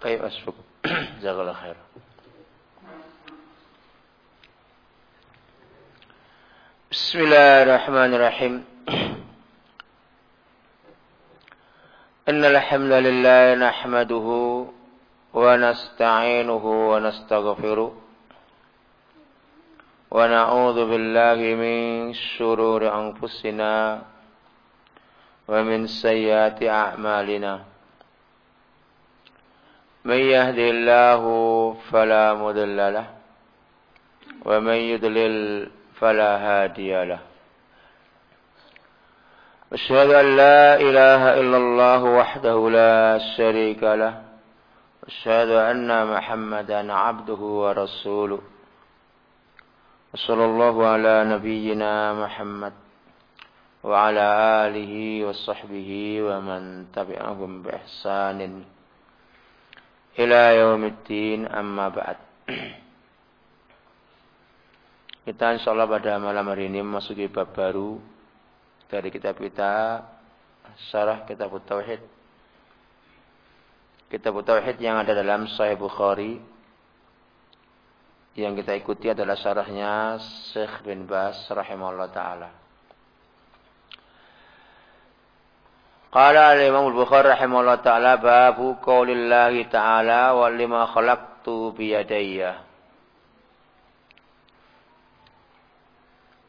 Baik, Asbuk. Jazakallah khair. Bismillahirrahmanirrahim. إن الحمد لله نحمده ونستعينه ونستغفره ونعوذ بالله من شرور أنفسنا ومن سيئات أعمالنا من يهدي الله فلا مضل له ومن يضلل فلا هادي له. أشهد أن لا إله إلا الله وحده لا شريك له أشهد أن محمدا عبده ورسوله. وصلى الله على نبينا محمد وعلى آله وصحبه ومن تبعهم بإحسان. Ila yaumiddin amma ba'd. Kita insyaallah pada malam hari ini memasuki bab baru dari kitab kita Syarah Kitab Tauhid. Kitab Tauhid yang ada dalam Sahih Bukhari yang kita ikuti adalah syarahnya Syekh bin Bas rahimahullah taala. Qala al-Imam al-Bukhari rahimahullah ta'ala babu qaulillahi ta'ala wa lima khalaqtu biyadayya.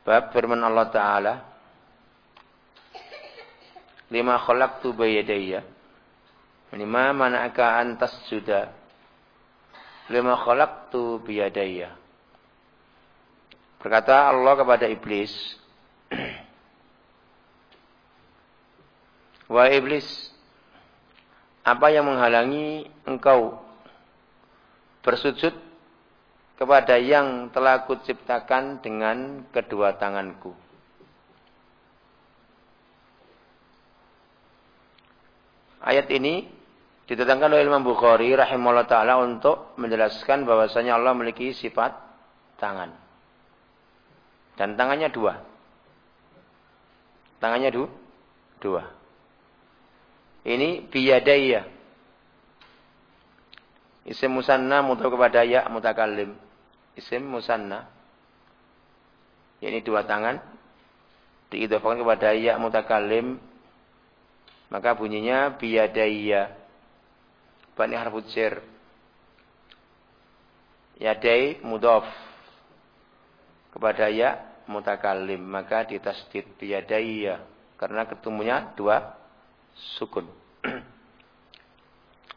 Bab firman Allah Ta'ala Lima khalaqtu biyadayya. Lima mana'aka antas juda. Lima khalaqtu biyadayya. Berkata Allah kepada iblis, Wahai iblis, apa yang menghalangi engkau bersujud kepada yang telah kuciptakan dengan kedua tanganku? Ayat ini ditetapkan oleh Imam Bukhari rahimahullah taala untuk menjelaskan bahwasanya Allah memiliki sifat tangan. Dan tangannya dua. Tangannya du, dua. Ini biyadaya. Isim musanna mutu kepada ya mutakallim. Isim musanna. Ini dua tangan. Diidofkan kepada ya mutakallim. Maka bunyinya biyadaya. Bani harfu jar. Yadai mudof. Kepada ya mutakallim. Maka ditasdid biyadaya. Karena ketemunya dua sukun.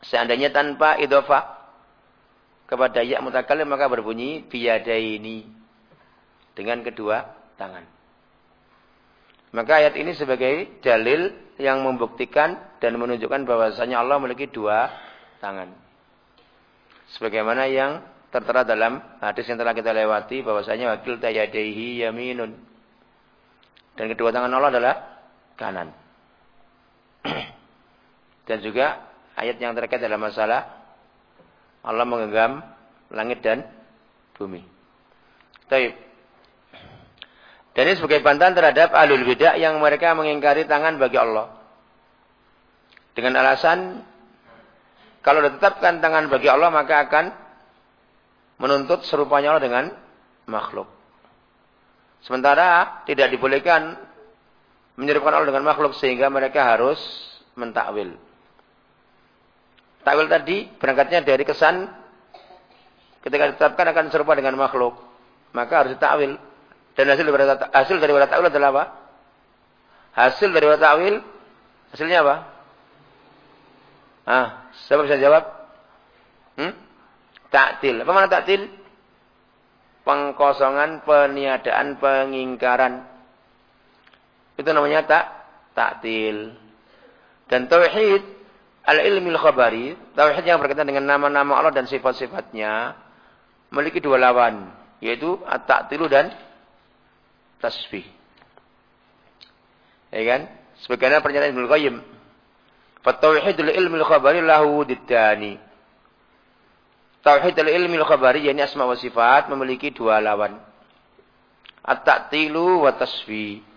Seandainya tanpa idofah kepada ya mutakalim maka berbunyi biyadaini dengan kedua tangan. Maka ayat ini sebagai dalil yang membuktikan dan menunjukkan bahwasanya Allah memiliki dua tangan. Sebagaimana yang tertera dalam hadis yang telah kita lewati bahwasanya wakil tayadaihi yaminun. Dan kedua tangan Allah adalah kanan. Dan juga ayat yang terkait dalam masalah Allah menggenggam langit dan bumi. Taib. Dan ini sebagai bantahan terhadap alul bidah yang mereka mengingkari tangan bagi Allah. Dengan alasan kalau ditetapkan tangan bagi Allah maka akan menuntut serupanya Allah dengan makhluk. Sementara tidak dibolehkan menyerupakan Allah dengan makhluk sehingga mereka harus mentakwil. Takwil tadi berangkatnya dari kesan ketika ditetapkan akan serupa dengan makhluk, maka harus ditakwil. Dan hasil dari hasil dari takwil adalah apa? Hasil dari takwil hasilnya apa? Ah, siapa bisa jawab? Hmm? Taktil. Apa mana taktil? Pengkosongan, peniadaan, pengingkaran. Itu namanya tak taktil. Dan tauhid al-ilmi al-khabari, tauhid yang berkaitan dengan nama-nama Allah dan sifat-sifatnya memiliki dua lawan, yaitu at-ta'tilu dan tasbih. Ya kan? Sebagaimana pernyataan Ibnu Qayyim. Fatauhidul ilmi al-khabari lahu diddani. Tauhid al-ilmi al-khabari yakni asma wa sifat memiliki dua lawan. At-ta'tilu wa tasbih.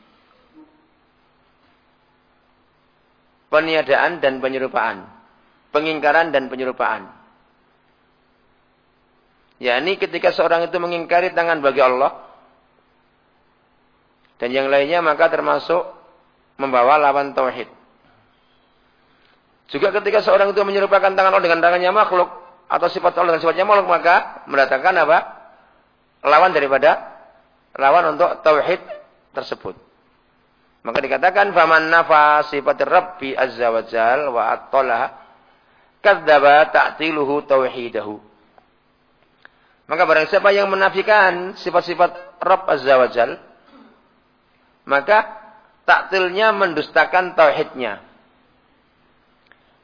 Peniadaan dan penyerupaan, pengingkaran dan penyerupaan. yakni ketika seorang itu mengingkari tangan bagi Allah dan yang lainnya maka termasuk membawa lawan tauhid. Juga ketika seorang itu menyerupakan tangan Allah dengan tangannya makhluk atau sifat Allah dengan sifatnya makhluk maka mendatangkan apa? Lawan daripada lawan untuk tauhid tersebut. Maka dikatakan faman nafa sifat Rabbi azza wa jal wa attalah kadzdzaba ta'tiluhu tauhidahu. Maka barang siapa yang menafikan sifat-sifat Rabb azza wa jal maka taktilnya mendustakan tauhidnya.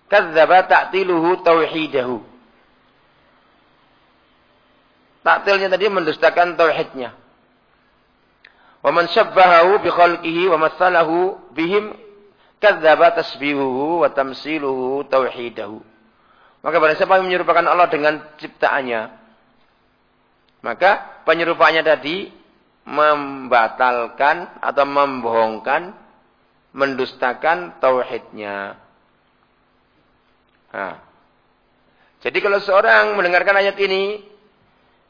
Kadzdzaba ta'tiluhu tauhidahu. Taktilnya tadi mendustakan tauhidnya. Wa man syabbahahu bi khalqihi wa mathalahu bihim kadzdzaba tasbihuhu wa tamsiluhu tauhidahu. Maka barang siapa yang menyerupakan Allah dengan ciptaannya, maka penyerupaannya tadi membatalkan atau membohongkan, mendustakan tauhidnya. Nah. Jadi kalau seorang mendengarkan ayat ini,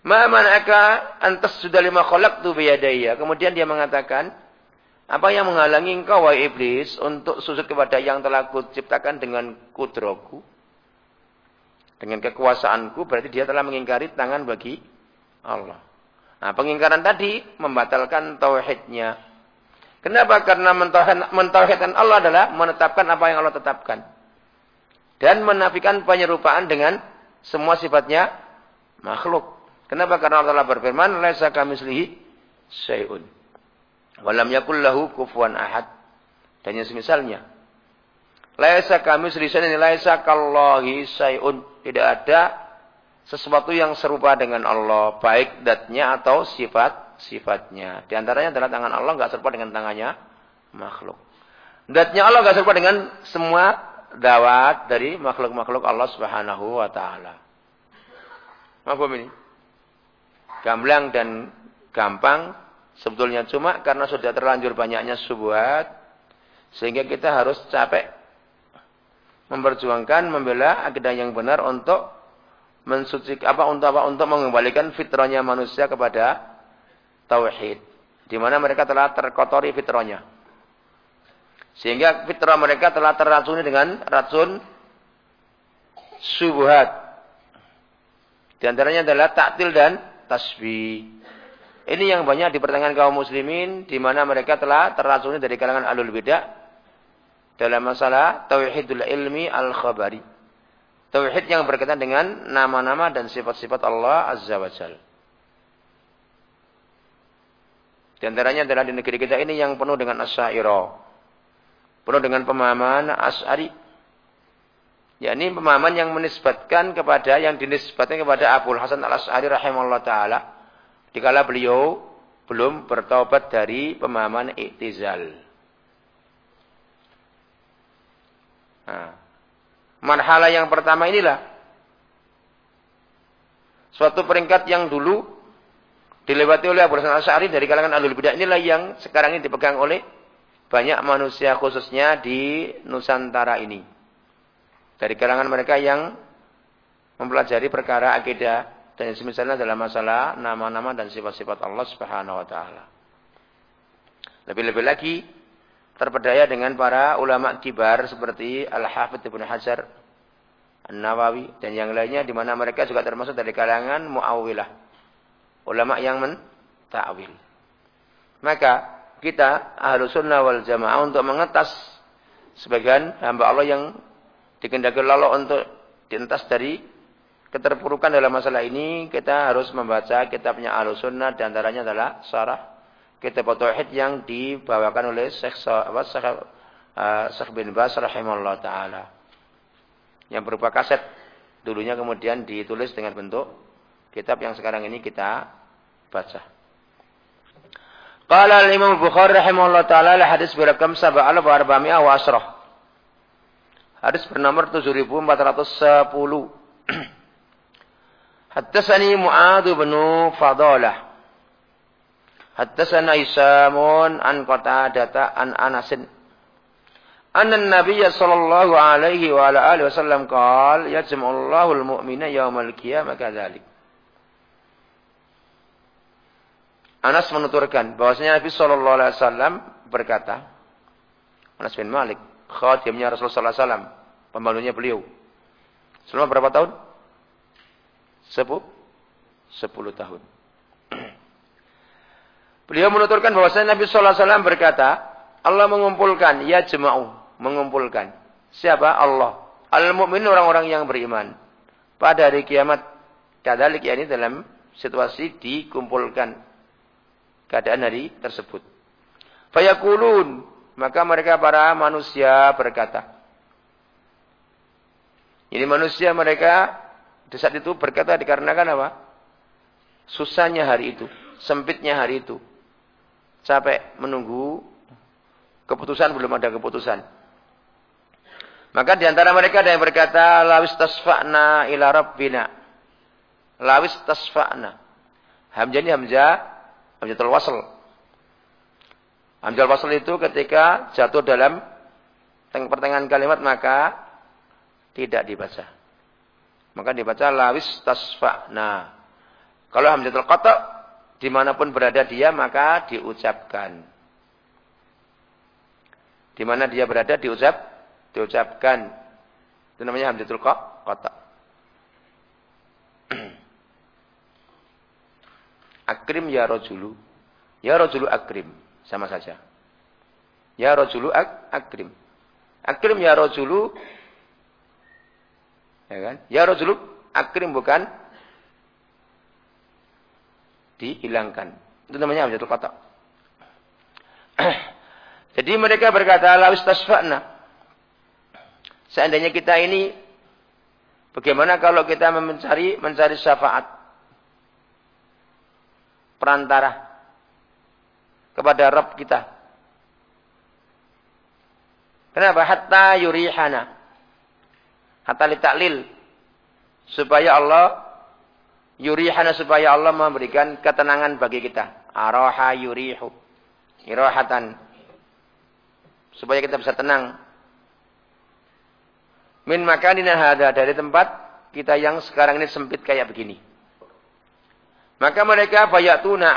Ma manaka antas sudah lima kolak tu biyadaya. Kemudian dia mengatakan, apa yang menghalangi engkau wahai iblis untuk sujud kepada yang telah kuciptakan dengan kudroku? Dengan kekuasaanku berarti dia telah mengingkari tangan bagi Allah. Nah, pengingkaran tadi membatalkan tauhidnya. Kenapa? Karena mentauhidkan Allah adalah menetapkan apa yang Allah tetapkan. Dan menafikan penyerupaan dengan semua sifatnya makhluk. Kenapa? Karena Allah Taala berfirman, "Laisa kamislihi syai'un." Walam yakul lahu kufuwan ahad. Dan yang semisalnya. Laisa kamislihi syai'un, laisa kallahi syai'un. Tidak ada sesuatu yang serupa dengan Allah, baik datnya atau sifat sifatnya. Di antaranya adalah tangan Allah enggak serupa dengan tangannya makhluk. Datnya Allah enggak serupa dengan semua dawat dari makhluk-makhluk Allah Subhanahu wa taala. Apa ini? Gamblang dan gampang sebetulnya cuma karena sudah terlanjur banyaknya subuhat sehingga kita harus capek memperjuangkan membela akidah yang benar untuk mensuci apa untuk apa untuk mengembalikan fitrahnya manusia kepada tauhid di mana mereka telah terkotori fitrahnya. Sehingga fitrah mereka telah teracuni dengan racun subuhat. Di antaranya adalah taktil dan tasbih. Ini yang banyak dipertanyakan kaum muslimin di mana mereka telah teracuni dari kalangan alul bidah dalam masalah tauhidul ilmi al-khabari. Tauhid yang berkaitan dengan nama-nama dan sifat-sifat Allah Azza wa Jal. Di antaranya adalah di negeri kita ini yang penuh dengan asyairah. Penuh dengan pemahaman as'ari yakni pemahaman yang menisbatkan kepada yang dinisbatkan kepada Abu Hasan Al As'ari rahimahullah taala. Dikala beliau belum bertobat dari pemahaman iktizal. Nah, marhala yang pertama inilah. Suatu peringkat yang dulu dilewati oleh Abu Hasan Al As'ari dari kalangan alul bidah inilah yang sekarang ini dipegang oleh banyak manusia khususnya di Nusantara ini dari kalangan mereka yang mempelajari perkara akidah dan semisalnya dalam masalah nama-nama dan sifat-sifat Allah Subhanahu wa taala. Lebih-lebih lagi terpedaya dengan para ulama kibar seperti Al-Hafidz Ibnu Hajar An-Nawawi dan yang lainnya di mana mereka juga termasuk dari kalangan Mu'awwilah. Ulama yang mentakwil. Maka kita ahlu sunnah wal jamaah untuk mengetas sebagian hamba Allah yang dikendaki Allah untuk dientas dari keterpurukan dalam masalah ini, kita harus membaca kitabnya Ahlussunnah dan antaranya adalah Sarah kitab Tauhid yang dibawakan oleh Syekh Syekh, uh, bin Bas rahimahullah taala. Yang berupa kaset dulunya kemudian ditulis dengan bentuk kitab yang sekarang ini kita baca. Qala al-Imam Bukhari rahimahullah taala hadis berakam sab'al wa arba'mi'ah wa asrah. Hadis bernomor 7410. Haddatsani Mu'adz bin Fadalah. Haddatsana Isamun an Qatadah an Anasin. Anna Nabiy sallallahu alaihi wa ala alihi wasallam qaal yajma'u Allahul mu'mina yaumal qiyamah kadzalik. Anas menuturkan bahwasanya Nabi Shallallahu Alaihi Wasallam berkata, Anas bin Malik, khadimnya Rasulullah SAW, pembantunya beliau. Selama berapa tahun? Sepuluh, sepuluh tahun. Beliau menuturkan bahwasanya Nabi Alaihi Wasallam berkata, Allah mengumpulkan, ya jema'u, mengumpulkan. Siapa? Allah. Al-mu'min orang-orang yang beriman. Pada hari kiamat. Kadalik ini dalam situasi dikumpulkan keadaan hari tersebut. Fayakulun, maka mereka para manusia berkata. Ini manusia mereka di saat itu berkata dikarenakan apa? Susahnya hari itu, sempitnya hari itu. Capek menunggu keputusan belum ada keputusan. Maka di antara mereka ada yang berkata, lawis tasfa'na ila rabbina. Lawis tasfa'na. Hamzah ini hamzah Hamzatul wasl. Hamzah wasl itu ketika jatuh dalam pertengahan kalimat maka tidak dibaca. Maka dibaca lawis tasfa'na. Kalau hamzatul qata di mana pun berada dia maka diucapkan. Di mana dia berada diucap, diucapkan. Itu namanya hamzatul qata. Akrim ya rojulu. Ya rojulu akrim. Sama saja. Ya rojulu ak akrim. Akrim ya rojulu. Ya kan? Ya rojulu akrim bukan dihilangkan. Itu namanya hamzatul qata. Jadi mereka berkata lawis tasfa'na. Seandainya kita ini bagaimana kalau kita mencari mencari syafaat perantara kepada Rabb kita. Kenapa? Hatta yurihana. Hatta litaklil. Supaya Allah yurihana supaya Allah memberikan ketenangan bagi kita. Aroha yurihu. Irohatan. Supaya kita bisa tenang. Min makanina hada dari tempat kita yang sekarang ini sempit kayak begini. Maka mereka bayatuna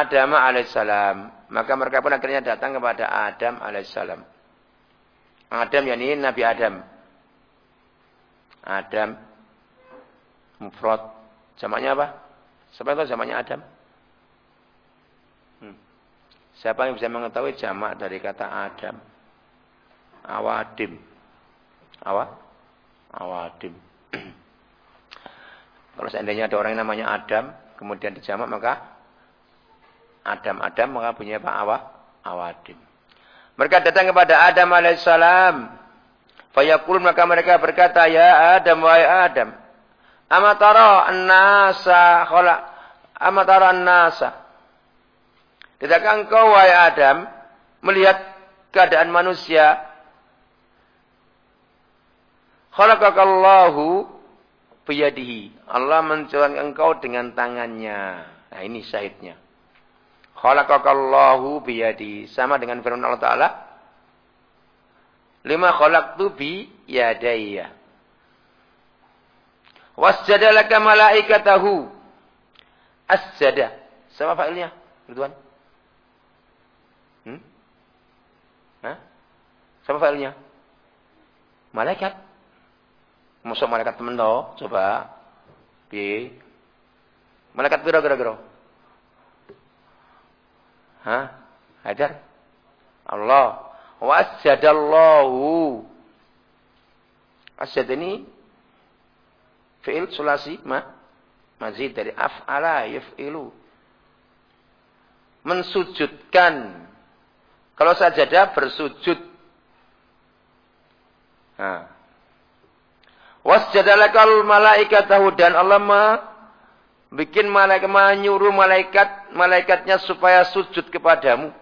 Adam alaihissalam. Maka mereka pun akhirnya datang kepada Adam alaihissalam. Adam yakni Nabi Adam. Adam. Mufrad. Jamaknya apa? Siapa tahu jamaknya Adam? Hmm. Siapa yang bisa mengetahui jamak dari kata Adam? Awadim. Awa? Awadim. Kalau seandainya ada orang yang namanya Adam, kemudian dijamak maka Adam-Adam maka punya apa? Awa, awadim. Mereka datang kepada Adam alaihissalam. Fayaqulun maka mereka berkata, Ya Adam, wahai Adam. Amatara an-nasa khala amatara an-nasa. Tidakkah engkau wahai Adam melihat keadaan manusia? Khalaqakallahu biyadihi. Allah menciptakan engkau dengan tangannya. Nah ini syahidnya. Khalaqakallahu biyadi. Sama dengan firman Allah Ta'ala. Lima khalaqtu bi yadayya. Wasjada laka malaikatahu. Asjada. Sama fa'ilnya. Ridwan. Hmm? Hah? Sama fa'ilnya. Malaikat. Masuk malaikat temen toh, coba. Piye? Malaikat pira kira-kira? Hah? Hajar? Allah. Wasjadallahu. Asjad ini fi'il sulasi ma mazid dari af'ala yaf'ilu. Mensujudkan. Kalau sajadah bersujud. Nah, Wasjadalakal malaikatahu dan Allah ma bikin malaikat menyuruh malaikat malaikatnya supaya sujud kepadamu.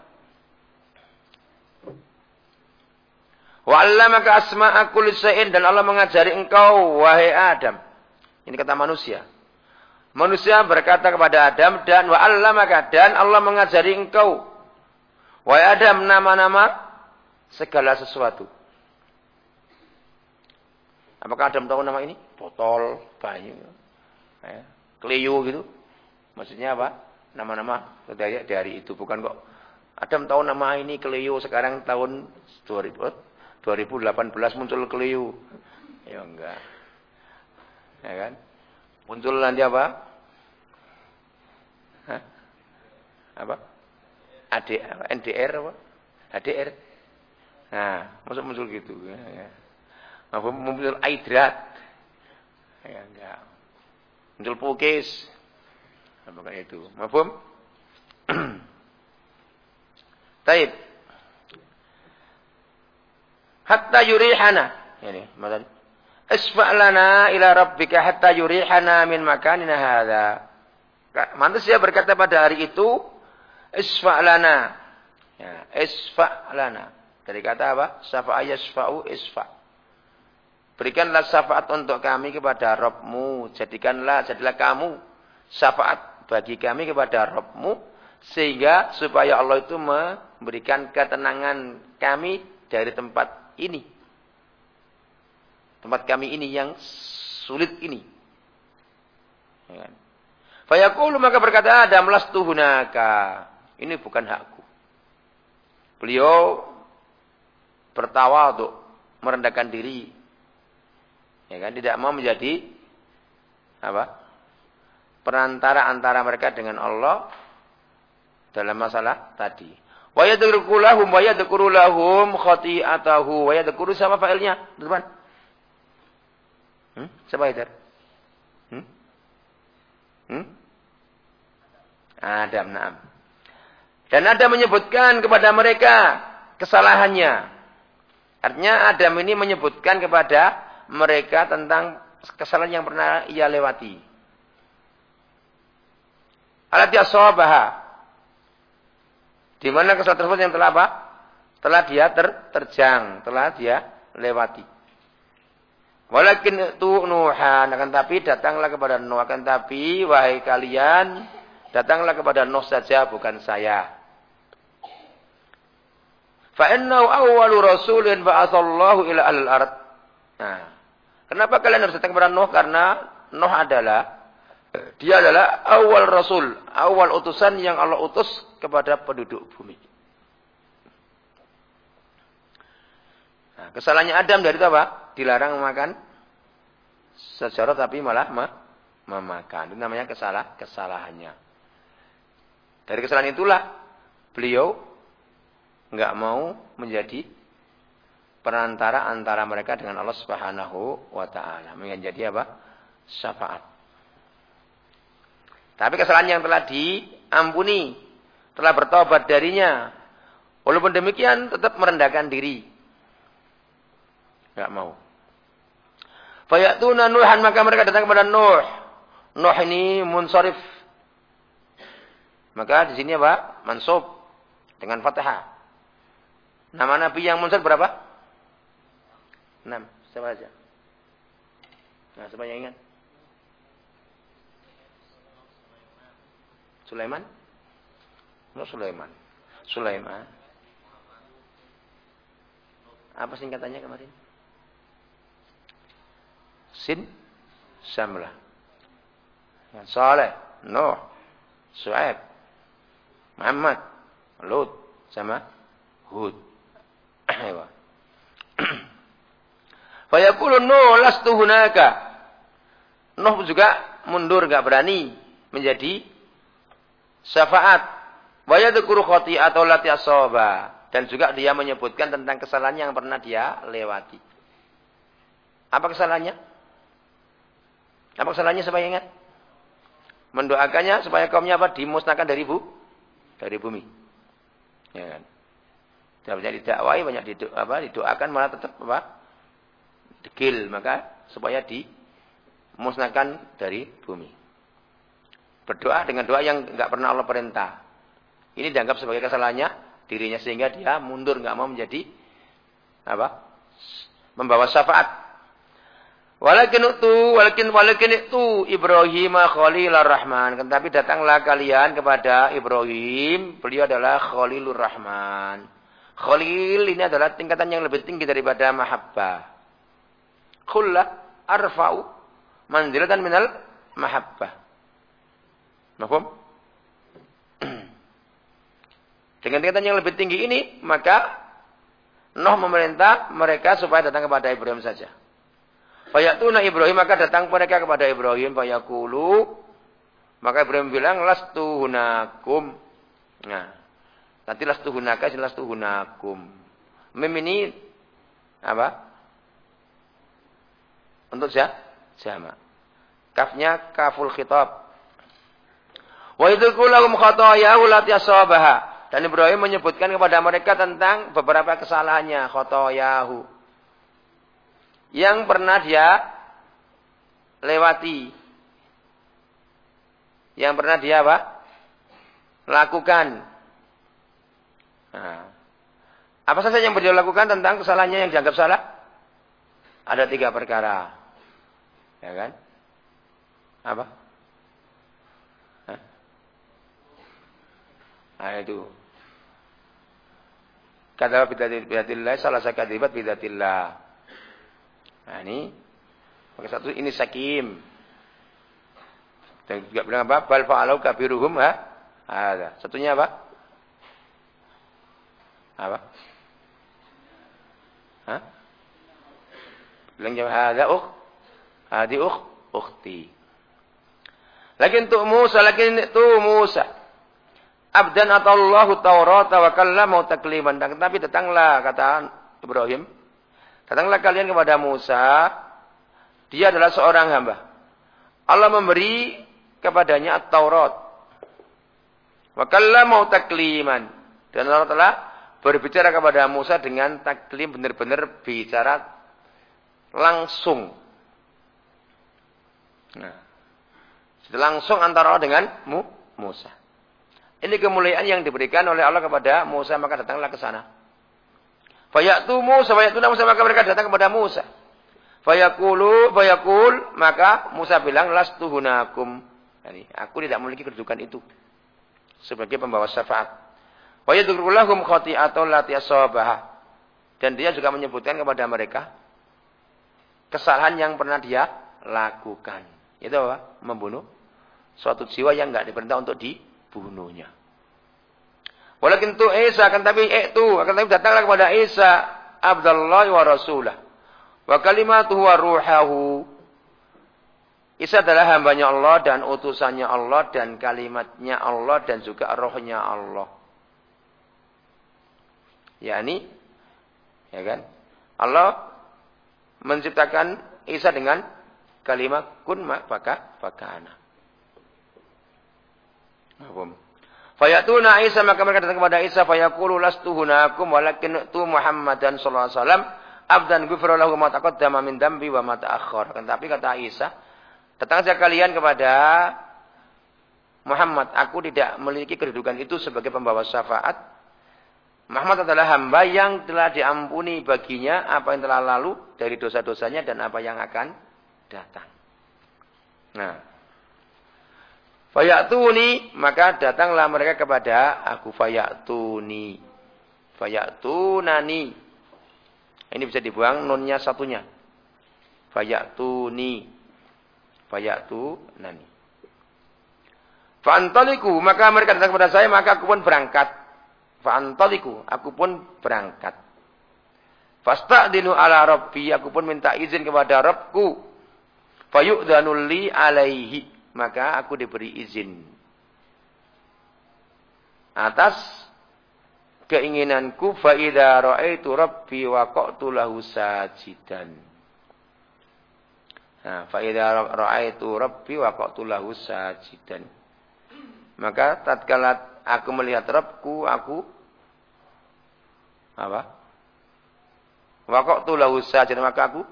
Wa 'allamaka asma'a kulli dan Allah mengajari engkau wahai Adam. Ini kata manusia. Manusia berkata kepada Adam dan wa 'allamaka dan Allah mengajari engkau wahai Adam nama-nama segala sesuatu. Apakah Adam tahu nama ini? Botol, banyu, ya, keliu gitu. Maksudnya apa? nama-nama dari, dari itu bukan kok Adam tahu nama ini Cleo sekarang tahun 2000 2018 muncul Cleo ya enggak ya kan muncul nanti apa Hah? apa AD NDR apa HDR nah masuk muncul gitu ya, ya. Muncul Aidrat ya enggak muncul Pukis Apakah itu? Mafhum? Taib. Hatta yurihana. Ini, maksudnya. Isfa' lana ila rabbika hatta yurihana min makanina hadha. Manusia berkata pada hari itu, Isfa' lana. Ya, isfa'. Dari kata apa? Safa'a yasfa'u isfa'. Berikanlah syafaat untuk kami kepada Rabbmu. Jadikanlah, jadilah kamu syafaat bagi kami kepada Rabbmu sehingga supaya Allah itu memberikan ketenangan kami dari tempat ini. Tempat kami ini yang sulit ini. Ya kan? Fayaqulu maka berkata Adam lastuhunaka. Ini bukan hakku. Beliau bertawa untuk merendahkan diri. Ya kan? Tidak mau menjadi apa? perantara antara mereka dengan Allah dalam masalah tadi. Wa yadhkuru lahum wa yadhkuru lahum khati'atahu wa yadhkuru sama fa'ilnya, teman. Hmm? Siapa itu? Hmm? Hmm? Adam, na'am. Dan Adam menyebutkan kepada mereka kesalahannya. Artinya Adam ini menyebutkan kepada mereka tentang kesalahan yang pernah ia lewati alati asabaha. Di mana kesalahan tersebut yang telah apa? Telah dia ter, terjang, telah dia lewati. Walakin tu Nuhan akan tapi datanglah kepada Nuh akan tapi wahai kalian datanglah kepada Nuh saja bukan saya. Fa innahu awwalu rasulin ba'atsallahu ila al-ard. Nah, kenapa kalian harus datang kepada Nuh? Karena Nuh adalah dia adalah awal rasul, awal utusan yang Allah utus kepada penduduk bumi. Nah, kesalahannya Adam dari itu apa? Dilarang makan sejarah tapi malah memakan. Itu namanya kesalah kesalahannya. Dari kesalahan itulah beliau nggak mau menjadi perantara antara mereka dengan Allah Subhanahu wa taala. Menjadi apa? Syafaat. Tapi kesalahan yang telah diampuni, telah bertobat darinya. Walaupun demikian tetap merendahkan diri. Enggak mau. Fayatuna Nuhan maka mereka datang kepada Nuh. Nuh ini munsharif. Maka di sini apa? Mansub dengan fathah. Nama Nabi yang munsharif berapa? Enam. Siapa saja? Nah, siapa yang ingat? Sulaiman? No Sulaiman. Sulaiman. Apa singkatannya kemarin? Sin Samlah. Saleh, Nuh, Su'aib, Muhammad, Lut, sama Hud. Ayo. Fayaqulu Nuh lastu hunaka. Nuh juga mundur gak berani menjadi syafaat wa yadhkuru atau lati asaba dan juga dia menyebutkan tentang kesalahan yang pernah dia lewati. Apa kesalahannya? Apa kesalahannya supaya ingat? Mendoakannya supaya kaumnya apa? Dimusnahkan dari bu, dari bumi. Ya kan? Tidak banyak didakwai, banyak dido, apa, didoakan malah tetap apa? Degil, maka supaya dimusnahkan dari bumi. Berdoa dengan doa yang nggak pernah Allah perintah. Ini dianggap sebagai kesalahannya dirinya sehingga dia mundur nggak mau menjadi apa? Membawa syafaat. Walakin itu, walakin walakin itu Ibrahim Khalilur Rahman. Tetapi datanglah kalian kepada Ibrahim, beliau adalah Khalilur Rahman. Khalil ini adalah tingkatan yang lebih tinggi daripada mahabbah. Khullah arfa'u manzilatan minal mahabbah. Mahfum? Dengan tingkatan yang lebih tinggi ini, maka Nuh memerintah mereka supaya datang kepada Ibrahim saja. Fayatuna Ibrahim, maka datang mereka kepada Ibrahim. Fayakulu, maka Ibrahim bilang, Lastu hunakum. Nah, nanti lastu hunaka, lastu hunakum. Mim ini, apa? Untuk siapa? Jama. Kafnya kaful khitab. Wa idhku lahum khatayahu lati asabaha. Dan Ibrahim menyebutkan kepada mereka tentang beberapa kesalahannya, khotoyahu. Yang pernah dia lewati. Yang pernah dia apa? Lakukan. Nah. Apa saja yang beliau lakukan tentang kesalahannya yang dianggap salah? Ada tiga perkara. Ya kan? Apa? Nah itu. Kata bidatillah, salah saya kadibat bidatillah. Nah ini. Maka satu ini sakim. Dan juga bilang apa? Bal fa'alau kabiruhum ha? Ada. Satunya apa? Apa? Hah? Bilang jawab ada ukh. Hadi ukh. Ukhti. Lakin tu Musa, lakin tu Musa. Abdan Allah Taurat wa kallama takliman. Tapi datanglah kata Ibrahim. Datanglah kalian kepada Musa. Dia adalah seorang hamba. Allah memberi kepadanya Taurat. Wa kallama takliman. Dan Allah telah berbicara kepada Musa dengan taklim benar-benar bicara langsung. Nah, langsung antara Allah dengan Musa. Ini kemuliaan yang diberikan oleh Allah kepada Musa, maka datanglah ke sana. Fayatu Musa, fayatu Musa, maka mereka datang kepada Musa. Fayakulu, fayakul, maka Musa bilang, lastu hunakum. Yani, aku tidak memiliki kedudukan itu. Sebagai pembawa syafaat. Fayadurulahum khati'atun latiyasabah. Dan dia juga menyebutkan kepada mereka kesalahan yang pernah dia lakukan. Itu apa? Membunuh suatu jiwa yang enggak diperintah untuk di bunuhnya. Walakin tu Isa akan tapi itu akan tapi datanglah kepada Isa Abdullah wa Rasulah. Wa kalimatuhu wa ruhahu. Isa adalah hambanya Allah dan utusannya Allah dan kalimatnya Allah dan juga rohnya Allah. Ya ini, ya kan? Allah menciptakan Isa dengan kalimat kun maka fakana. Fayatuna Isa maka mereka datang kepada Isa fayaqulu lastu hunakum walakin tu Muhammadan sallallahu alaihi wasallam abdan ghufira lahu ma taqaddama min dambi wa ma ta'akhkhar. Tapi kata Isa, datang saja kalian kepada Muhammad, aku tidak memiliki kedudukan itu sebagai pembawa syafaat. Muhammad adalah hamba yang telah diampuni baginya apa yang telah lalu dari dosa-dosanya dan apa yang akan datang. Nah, Fayatuni, maka datanglah mereka kepada aku fayatuni. Fayatunani. Ini bisa dibuang nunnya satunya. Fayatuni. Fayatunani. Fa'antaliku, maka mereka datang kepada saya, maka aku pun berangkat. Fa'antaliku, aku pun berangkat. Fasta'dinu ala rabbi, aku pun minta izin kepada Rabbku. Fayu'danulli alaihi. Maka aku diberi izin. Atas keinginanku fa idza raaitu rabbi waqatu lahu sajidan. Nah fa idza raaitu rabbi waqatu lahu sajidan. Maka tatkala aku melihat Rabbku aku apa? Waqatu lahu sajidan. Maka aku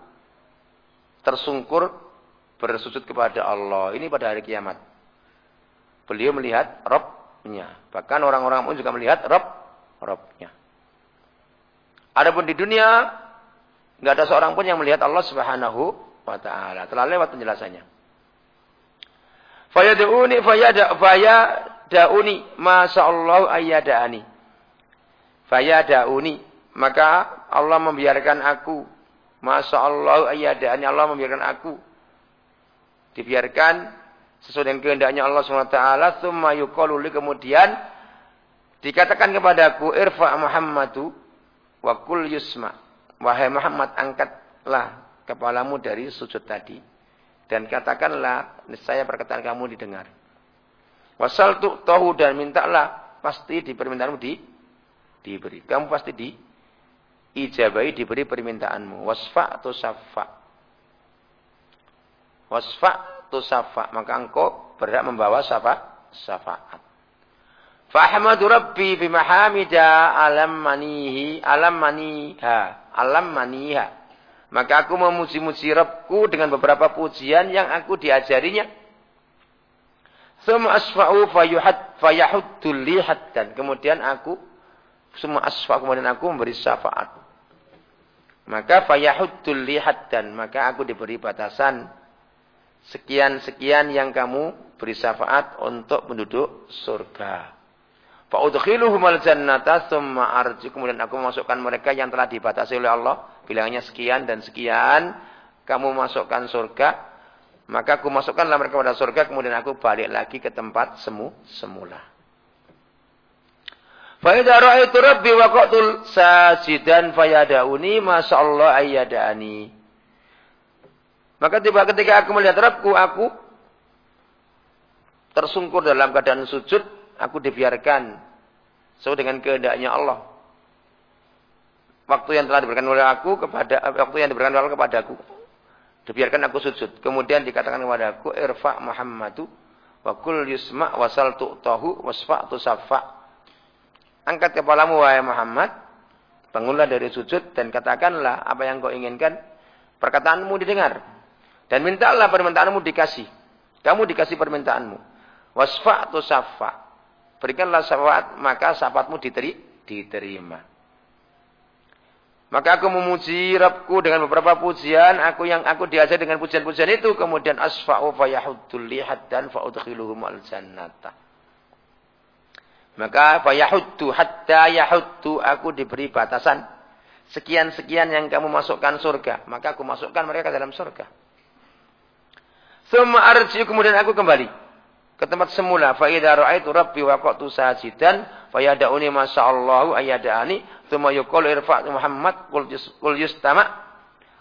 tersungkur bersujud kepada Allah. Ini pada hari kiamat. Beliau melihat Robnya. Bahkan orang-orang pun juga melihat Rob, Robnya. Adapun di dunia, nggak ada seorang pun yang melihat Allah Subhanahu wa taala. Telah lewat penjelasannya. Fayad'uni fayada fayadauni masa Allah ayyadani. Fayadauni maka Allah membiarkan aku Masa Allah ayyadani Allah membiarkan aku dibiarkan sesuai dengan kehendaknya Allah SWT. Thumma yuqalu kemudian Dikatakan kepadaku, irfa Muhammadu wa kul yusma. Wahai Muhammad, angkatlah kepalamu dari sujud tadi. Dan katakanlah, saya perkataan kamu didengar. Wasal tu tahu dan mintalah, pasti di permintaanmu di, diberi. Kamu pasti di ijabai diberi permintaanmu. Wasfa tu safa. Wasfa tu safa. Maka engkau berhak membawa syafa, syafaat. Fahmadu Rabbi bimahamida alam manihi alam maniha alam maniha. Maka aku memuji-muji Rabbku dengan beberapa pujian yang aku diajarinya. Thumma asfa'u fayuhad fayahuddul lihat dan kemudian aku semua asfa kemudian aku memberi syafaat. Maka fayahuddul lihat dan maka aku diberi batasan sekian-sekian yang kamu beri syafaat untuk penduduk surga. Fa'udkhiluhumal jannata thumma arju. Kemudian aku memasukkan mereka yang telah dibatasi oleh Allah. Bilangnya sekian dan sekian. Kamu masukkan surga. Maka aku masukkanlah mereka pada surga. Kemudian aku balik lagi ke tempat semu semula. Fa'idha ra'aitu rabbi waqatul sajidan fayadauni. Masya Allah ayyadani. Maka tiba ketika aku melihat Rabbku, aku tersungkur dalam keadaan sujud aku dibiarkan sesuai dengan kehendaknya Allah. Waktu yang telah diberikan oleh aku kepada waktu yang diberikan oleh kepadaku. Dibiarkan aku sujud. Kemudian dikatakan kepada aku irfa Muhammadu wa kul yusma wasal tu'tahu wasfa tu safa. Angkat kepalamu wahai Muhammad, bangunlah dari sujud dan katakanlah apa yang kau inginkan. Perkataanmu didengar dan mintalah permintaanmu dikasih. Kamu dikasih permintaanmu. Wasfa tu safa. Berikanlah syafaat, maka syafaatmu diteri, diterima. Maka aku memuji Rabbku dengan beberapa pujian, aku yang aku diajar dengan pujian-pujian itu, kemudian asfa'u fayahuddul lihat dan fa'udkhiluhum al-jannata. Maka fayahuddu hatta yahuddu aku diberi batasan. Sekian-sekian yang kamu masukkan surga. Maka aku masukkan mereka dalam surga. Semua arji kemudian aku kembali ke tempat semula. Fa idza ra'aitu rabbi waqatu sajidan fayada'uni masyaallahu ayada'ani tsumma yuqalu irfa' Muhammad qul yustama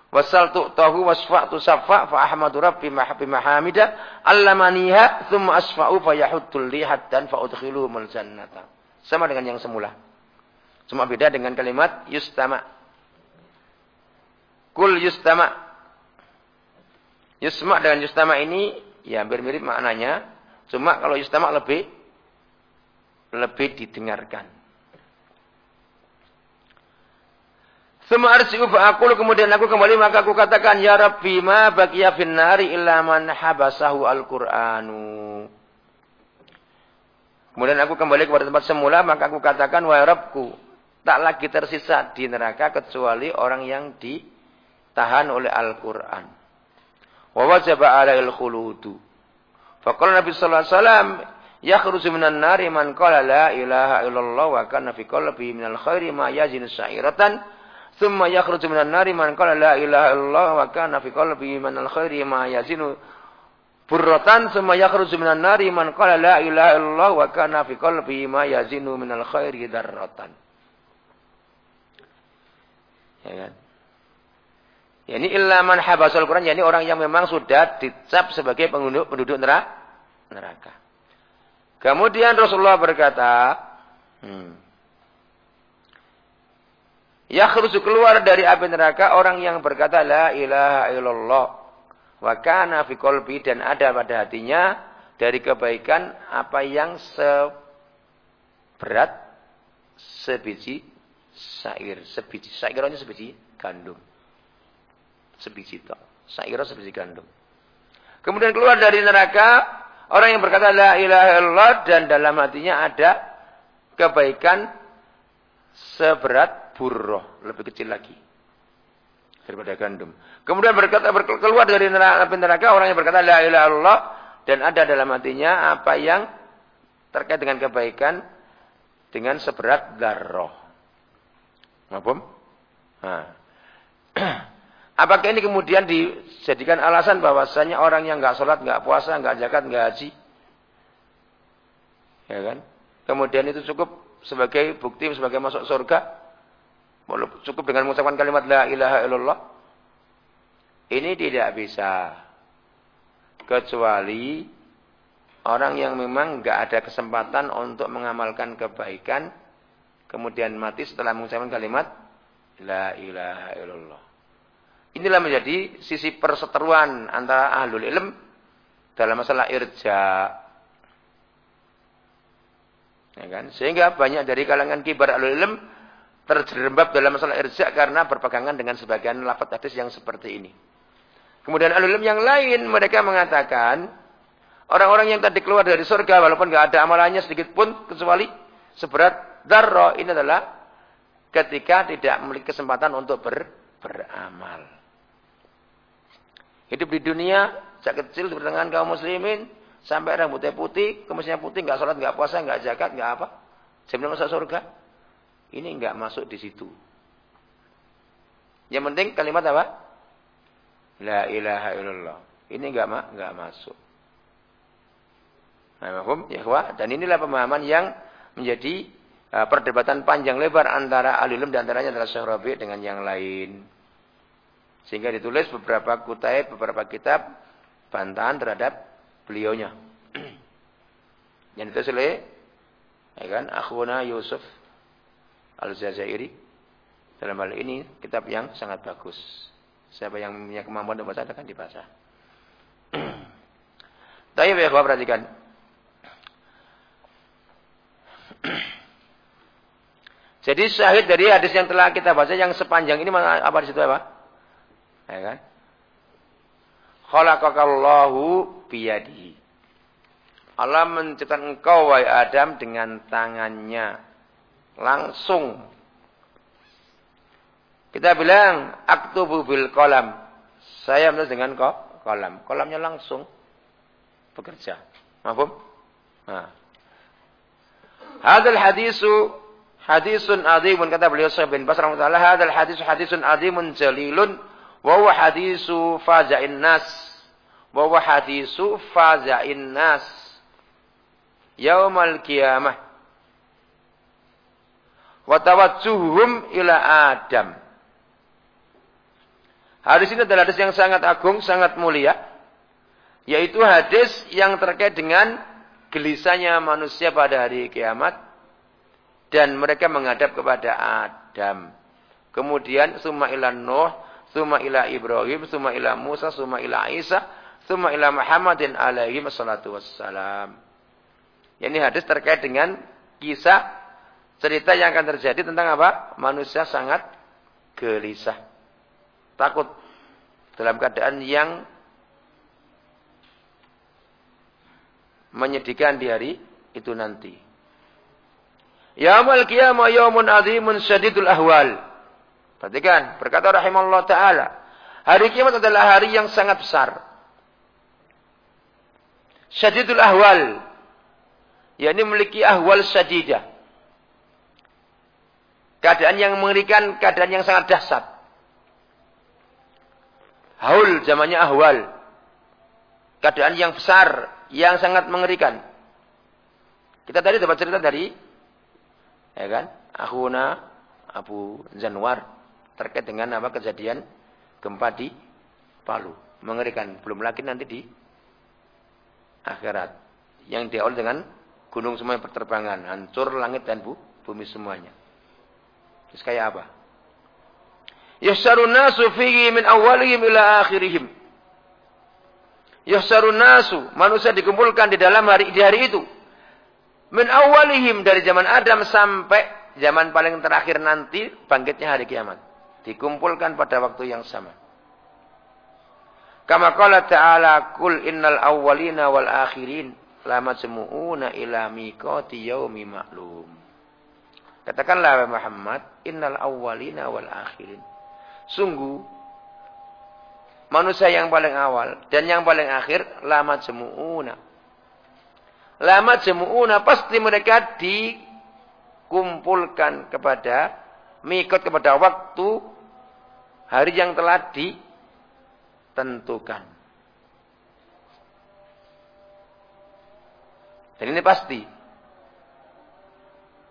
wasaltu tahu wasfa'tu safa fa ahmadu rabbi mahabbi mahamida allamaniha thumma asfa'u fayahuddul lihat dan fa udkhilu. Sama dengan yang semula. Cuma beda dengan kalimat yustama. Kul yustama. Yusma dengan yustama ini ya hampir mirip maknanya. Cuma kalau istimak lebih lebih didengarkan. Semua arsi'u fa'akul kemudian aku kembali maka aku katakan ya Rabbi ma baqiya finnari illa man habasahu al-Qur'anu. Kemudian aku kembali kepada tempat semula maka aku katakan wahai Rabbku tak lagi tersisa di neraka kecuali orang yang ditahan oleh Al-Qur'an. Wa wajaba alail khuludu. Faqala Nabi sallallahu alaihi wasallam yakhruju minan nari man qala la ilaha illallah wa kana fi qalbihi minal khairi ma yazinu sa'iratan thumma yakhruju minan nari man qala la ilaha illallah wa kana fi qalbihi minal khairi ma yazinu burratan thumma yakhruju minan nari man qala la ilaha illallah wa kana fi qalbihi ma yazinu minal khairi darratan ya kan Ya, ini ilaman habasul Quran, yakni orang yang memang sudah dicap sebagai penduduk penduduk neraka. Kemudian Rasulullah berkata, hmm, Yakhruju keluar dari api neraka orang yang berkata la ilaha illallah wa kana fi qalbi dan ada pada hatinya dari kebaikan apa yang seberat sebiji sair, sebiji sair sebiji gandum sebiji tok. Saira sebiji gandum. Kemudian keluar dari neraka orang yang berkata la ilaha illallah dan dalam hatinya ada kebaikan seberat burroh, lebih kecil lagi daripada gandum. Kemudian berkata keluar dari neraka, orang yang berkata la ilaha illallah dan ada dalam hatinya apa yang terkait dengan kebaikan dengan seberat darroh. Ngapum? Nah. Apakah ini kemudian dijadikan alasan bahwasanya orang yang nggak sholat, nggak puasa, nggak zakat, nggak haji, ya kan? Kemudian itu cukup sebagai bukti sebagai masuk surga. Cukup dengan mengucapkan kalimat la ilaha illallah. Ini tidak bisa. Kecuali orang yang memang nggak ada kesempatan untuk mengamalkan kebaikan. Kemudian mati setelah mengucapkan kalimat la ilaha illallah. Inilah menjadi sisi perseteruan antara ahlul ilm dalam masalah irja. Ya kan? Sehingga banyak dari kalangan kibar ahlul ilm terjerembab dalam masalah irja karena berpegangan dengan sebagian lafaz hadis yang seperti ini. Kemudian alulim yang lain mereka mengatakan orang-orang yang tadi keluar dari surga walaupun nggak ada amalannya sedikit pun kecuali seberat darro ini adalah ketika tidak memiliki kesempatan untuk ber, beramal. Hidup di dunia sejak kecil di pertengahan kaum muslimin sampai rambutnya putih, kemusnya putih, nggak sholat, nggak puasa, nggak zakat, nggak apa. Sebelum masuk surga. Ini enggak masuk di situ. Yang penting kalimat apa? La ilaha illallah. Ini enggak ma enggak masuk. Nah, ya dan inilah pemahaman yang menjadi uh, perdebatan panjang lebar antara alim dan antaranya adalah Syekh Rabi dengan yang lain. Sehingga ditulis beberapa kutip, beberapa kitab bantahan terhadap beliaunya. yang ditulis oleh ya kan, Akhuna Yusuf Al-Jazairi. Dalam hal ini kitab yang sangat bagus. Siapa yang punya kemampuan untuk baca akan dibaca. Tapi ya perhatikan. Jadi syahid dari hadis yang telah kita baca yang sepanjang ini apa di situ apa? Ya kan? Khalaqakallahu biyadihi. Allah menciptakan engkau wahai Adam dengan tangannya langsung. Kita bilang aktubu bil kolam. Saya menulis dengan kok kolam. Kolamnya langsung bekerja. Mahfum? Nah. Hadal hadisu hadisun adimun kata beliau Syekh bin Bas rahimahullah hadal hadisu hadisun adimun jalilun wa huwa hadisu faza'in nas wa huwa hadisu faza'in nas yaumal qiyamah Watawajjuhum ila Adam. Hadis ini adalah hadis yang sangat agung, sangat mulia. Yaitu hadis yang terkait dengan gelisahnya manusia pada hari kiamat. Dan mereka menghadap kepada Adam. Kemudian summa Nuh, summa ila Ibrahim, summa ila Musa, summa ila Isa, summa ila Muhammadin alaihi wassalatu wassalam. Ini hadis terkait dengan kisah cerita yang akan terjadi tentang apa? Manusia sangat gelisah. Takut dalam keadaan yang menyedihkan di hari itu nanti. Yaumul qiyamah yaumun azimun syadidul ahwal. Perhatikan, berkata rahimahullah taala, hari kiamat adalah hari yang sangat besar. Syadidul ahwal. yakni memiliki ahwal syadidah Keadaan yang mengerikan, keadaan yang sangat dahsyat. Haul zamannya ahwal. Keadaan yang besar, yang sangat mengerikan. Kita tadi dapat cerita dari ya kan? Ahuna Abu Zanwar terkait dengan apa kejadian gempa di Palu. Mengerikan, belum lagi nanti di akhirat. Yang diawali dengan gunung semua yang berterbangan, hancur langit dan bu, bumi semuanya. Terus kayak apa? Yahsyarun nasu fihi min awalihim ila akhirihim. Yahsyarun nasu, manusia dikumpulkan di dalam hari di hari itu. Min awalihim dari zaman Adam sampai zaman paling terakhir nanti bangkitnya hari kiamat. Dikumpulkan pada waktu yang sama. Kama qala ta'ala kul innal awwalina wal akhirin lama majmu'una ila miqati yaumi ma'lum. Katakanlah Muhammad, innal awwalina wal akhirin. Sungguh manusia yang paling awal dan yang paling akhir lama jemuuna. Lama jemuuna pasti mereka dikumpulkan kepada mikot kepada waktu hari yang telah ditentukan. Dan ini pasti.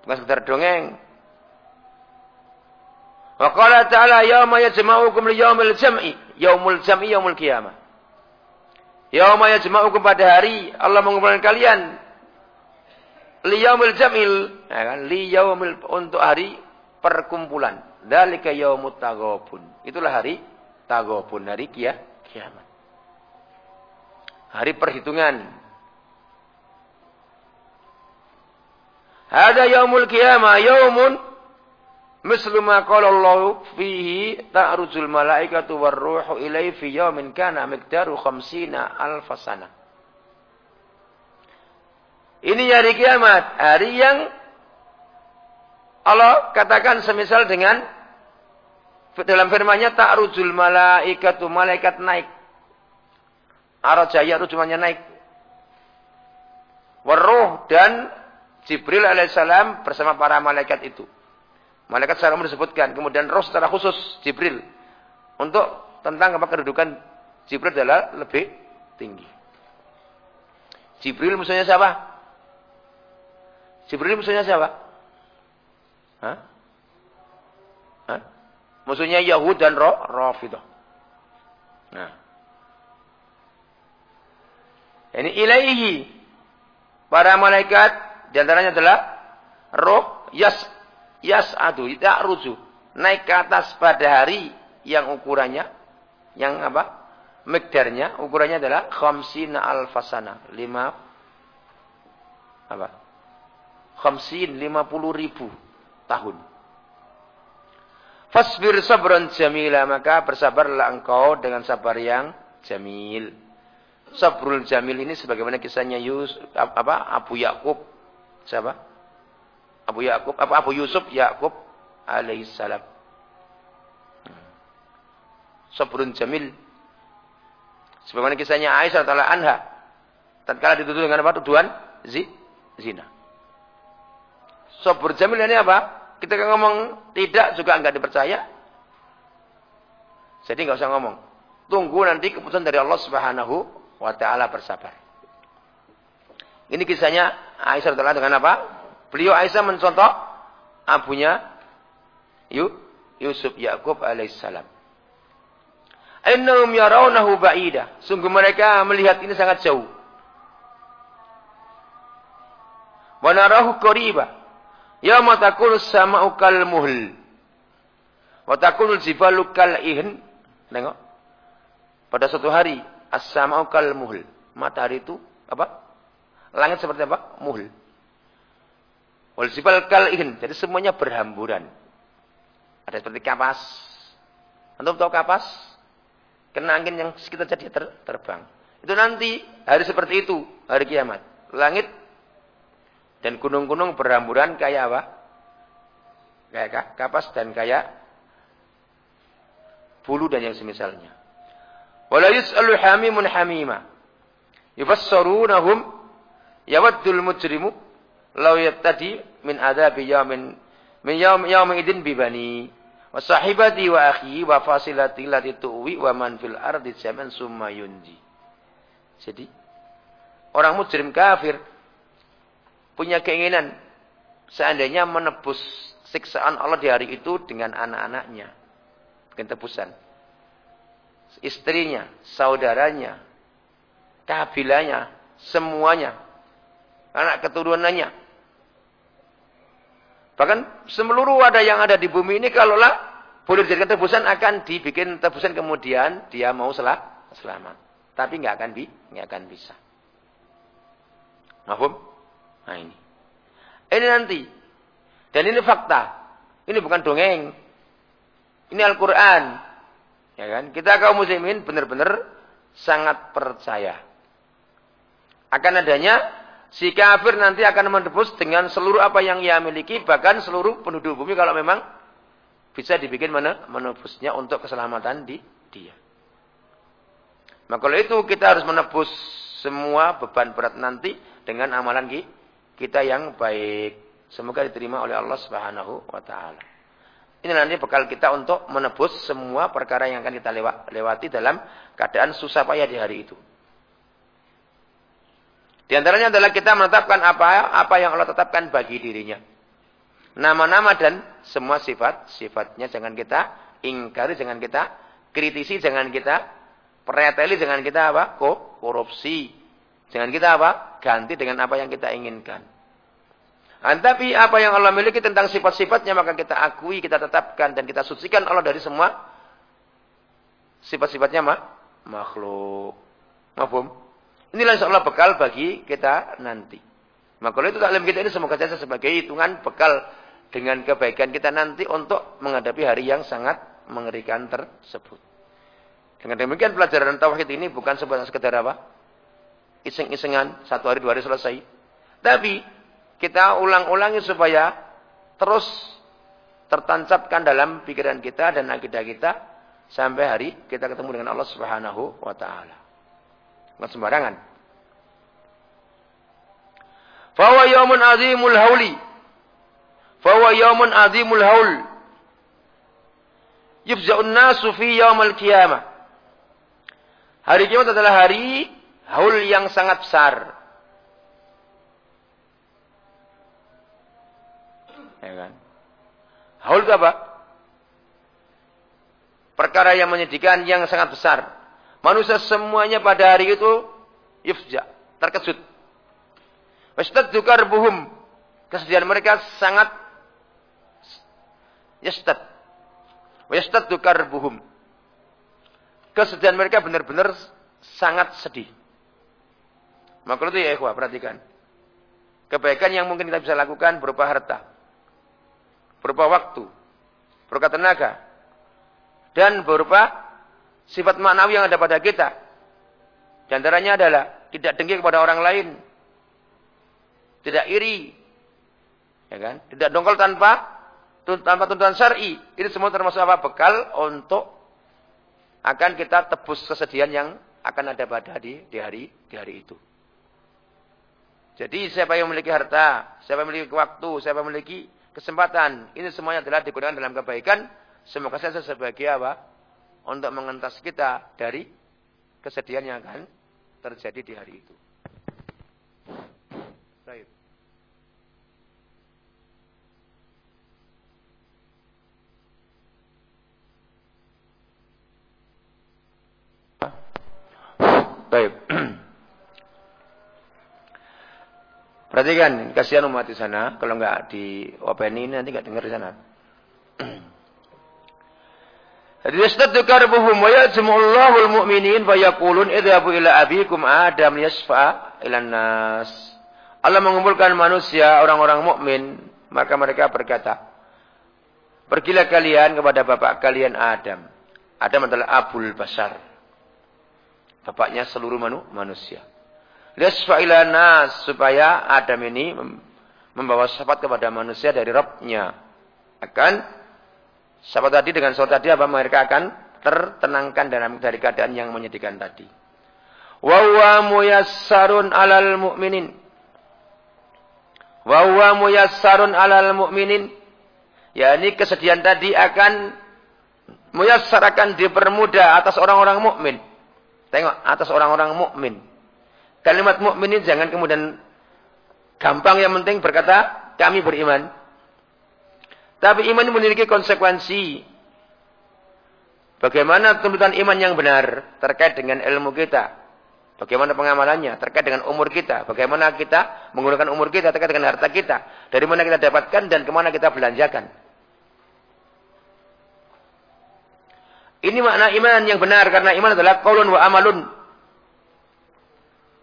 Bukan sekedar dongeng. Wa qala ta'ala yauma yajma'ukum li yaumil jam'i. Yaumul jam'i yaumul qiyamah. Yauma yajma'ukum pada hari Allah mengumpulkan kalian li yaumil jam'il, ya kan? Li yaumil untuk hari perkumpulan. Dalika yaumut taghabun. Itulah hari taghabun, hari kia, kiamat. Hari perhitungan. Ada yaumul qiyamah, yaumun mislu ma qala Allah fihi ta'rujul malaikatu warruhu ilaihi fi yaumin kana miqdaru khamsina alf sana. Ini hari kiamat, hari yang Allah katakan semisal dengan dalam firman-Nya ta'rujul malaikatu malaikat naik. Arajaya rujumannya naik. Warruh dan Jibril alaihissalam bersama para malaikat itu. Malaikat secara umum disebutkan. Kemudian roh secara khusus Jibril. Untuk tentang apa kedudukan Jibril adalah lebih tinggi. Jibril musuhnya siapa? Jibril musuhnya siapa? Hah? Hah? Musuhnya Yahud dan Roh, Rafidah. Nah. Ini ilaihi. Para malaikat di antaranya adalah roh yas yas adu tidak rujuk naik ke atas pada hari yang ukurannya yang apa? Mekdarnya ukurannya adalah khamsina alfasana. Lima apa? Khamsin lima puluh ribu tahun. Fasbir sabran jamila maka bersabarlah engkau dengan sabar yang jamil. Sabrul jamil ini sebagaimana kisahnya Yus apa Abu Yakub Siapa? Abu Yakub, apa Abu Yusuf Yakub alaihissalam. Sabrun jamil. Sebagaimana kisahnya Aisyah taala anha. Tatkala dituduh dengan apa? Tuduhan zi, zina. Sabrun jamil ini apa? Kita ngomong tidak juga enggak dipercaya. Jadi enggak usah ngomong. Tunggu nanti keputusan dari Allah Subhanahu wa taala bersabar. Ini kisahnya Aisyah radhiyallahu dengan apa? Beliau Aisyah mencontoh abunya Yusuf Yakub alaihissalam. Innahum yarawnahu ba'ida. Sungguh mereka melihat ini sangat jauh. Wa narahu qariba. Yauma takunu sama'u kal muhl. Wa takunu jibalu kal ihn. Tengok. Pada suatu hari as-sama'u kal muhl. Matahari itu apa? Langit seperti apa? Muhl. Wal sifal kal'ihin. Jadi semuanya berhamburan. Ada seperti kapas. Antum tahu kapas? Kena angin yang sekitar jadi ter terbang. Itu nanti hari seperti itu, hari kiamat. Langit dan gunung-gunung berhamburan kayak apa? Kayak kapas dan kayak bulu dan yang semisalnya. Wala yus'alu hamimun hamima. Yufassarunahum yawaddul mujrimu law yattadi min adabi yawmin min yawm yawmin idin bibani wa sahibati wa akhi wa fasilati lati tuwi wa man fil ardi zaman summa yunji. Jadi orang mujrim kafir punya keinginan seandainya menebus siksaan Allah di hari itu dengan anak-anaknya. Dengan tebusan. Istrinya, saudaranya, kabilanya, semuanya anak keturunannya. Bahkan seluruh ada yang ada di bumi ini kalaulah boleh dijadikan tebusan akan dibikin tebusan kemudian dia mau selamat. Tapi nggak akan bi, nggak akan bisa. Mahfum? Nah ini. Ini nanti. Dan ini fakta. Ini bukan dongeng. Ini Al-Quran. Ya kan? Kita kaum muslimin benar-benar sangat percaya. Akan adanya si kafir nanti akan menebus dengan seluruh apa yang ia miliki, bahkan seluruh penduduk bumi kalau memang bisa dibikin mana menebusnya untuk keselamatan di dia. Maka kalau itu kita harus menebus semua beban berat nanti dengan amalan kita yang baik. Semoga diterima oleh Allah Subhanahu wa taala. Ini nanti bekal kita untuk menebus semua perkara yang akan kita lewati dalam keadaan susah payah di hari itu. Di antaranya adalah kita menetapkan apa apa yang Allah tetapkan bagi dirinya. Nama-nama dan semua sifat, sifatnya jangan kita ingkari, jangan kita kritisi, jangan kita preteli, jangan kita apa? korupsi. Jangan kita apa? Ganti dengan apa yang kita inginkan. Nah, tapi apa yang Allah miliki tentang sifat-sifatnya maka kita akui, kita tetapkan dan kita sucikan Allah dari semua sifat-sifatnya mah makhluk. Mafhum? Inilah insya Allah bekal bagi kita nanti. Maka itu taklim kita ini semoga saja sebagai hitungan bekal dengan kebaikan kita nanti untuk menghadapi hari yang sangat mengerikan tersebut. Dengan demikian pelajaran tauhid ini bukan sekedar apa? Iseng-isengan, satu hari dua hari selesai. Tapi kita ulang-ulangi supaya terus tertancapkan dalam pikiran kita dan akidah kita sampai hari kita ketemu dengan Allah Subhanahu wa taala. Enggak sembarangan. Fa yaumun azimul hauli Fahuwa yawmun azimul haul. Yufza'un nasu fi yawmal qiyamah. Hari kiamat adalah hari haul yang sangat besar. Ya kan? Haul itu apa? Perkara yang menyedihkan yang sangat besar. Manusia semuanya pada hari itu yufja, terkejut. Wastaddu karbuhum. Kesedihan mereka sangat Yastad. Yastad dukar buhum. Kesedihan mereka benar-benar sangat sedih. Maka itu ya ikhwah, perhatikan. Kebaikan yang mungkin kita bisa lakukan berupa harta. Berupa waktu. Berupa tenaga. Dan berupa sifat maknawi yang ada pada kita. Di antaranya adalah tidak dengki kepada orang lain. Tidak iri. Ya kan? Tidak dongkol tanpa tanpa tuntutan syar'i. Ini semua termasuk apa? Bekal untuk akan kita tebus kesedihan yang akan ada pada di, di hari di hari itu. Jadi siapa yang memiliki harta, siapa yang memiliki waktu, siapa yang memiliki kesempatan, ini semuanya adalah digunakan dalam kebaikan. Semoga saya sebagai apa? Untuk mengentas kita dari kesedihan yang akan terjadi di hari itu. Baik. Perhatikan, kasihan umat di sana. Kalau nggak di open ini nanti nggak dengar di sana. Jadi yastaddu karbuhum wa yajma'ullahu al-mu'minin fa yaqulun idhabu ila abikum Adam yasfa ila nas. Allah mengumpulkan manusia, orang-orang mukmin, maka mereka berkata, Pergilah kalian kepada bapak kalian Adam. Adam adalah Abul Basar. Bapaknya seluruh manu, manusia. Liasfa'ila nas supaya Adam ini membawa syafaat kepada manusia dari Rabbnya. Akan syafaat tadi dengan syafaat tadi apa mereka akan tertenangkan dalam dari keadaan yang menyedihkan tadi. Wa huwa muyassarun alal mu'minin. Wa huwa muyassarun alal mu'minin. Ya ini kesedihan tadi akan muyassar akan dipermudah atas orang-orang mukmin. Tengok atas orang-orang mukmin. Kalimat mukmin ini jangan kemudian gampang yang penting berkata kami beriman. Tapi iman memiliki konsekuensi. Bagaimana tuntutan iman yang benar terkait dengan ilmu kita. Bagaimana pengamalannya terkait dengan umur kita. Bagaimana kita menggunakan umur kita terkait dengan harta kita. Dari mana kita dapatkan dan ke mana kita belanjakan. Ini makna iman yang benar karena iman adalah qaulun wa amalun.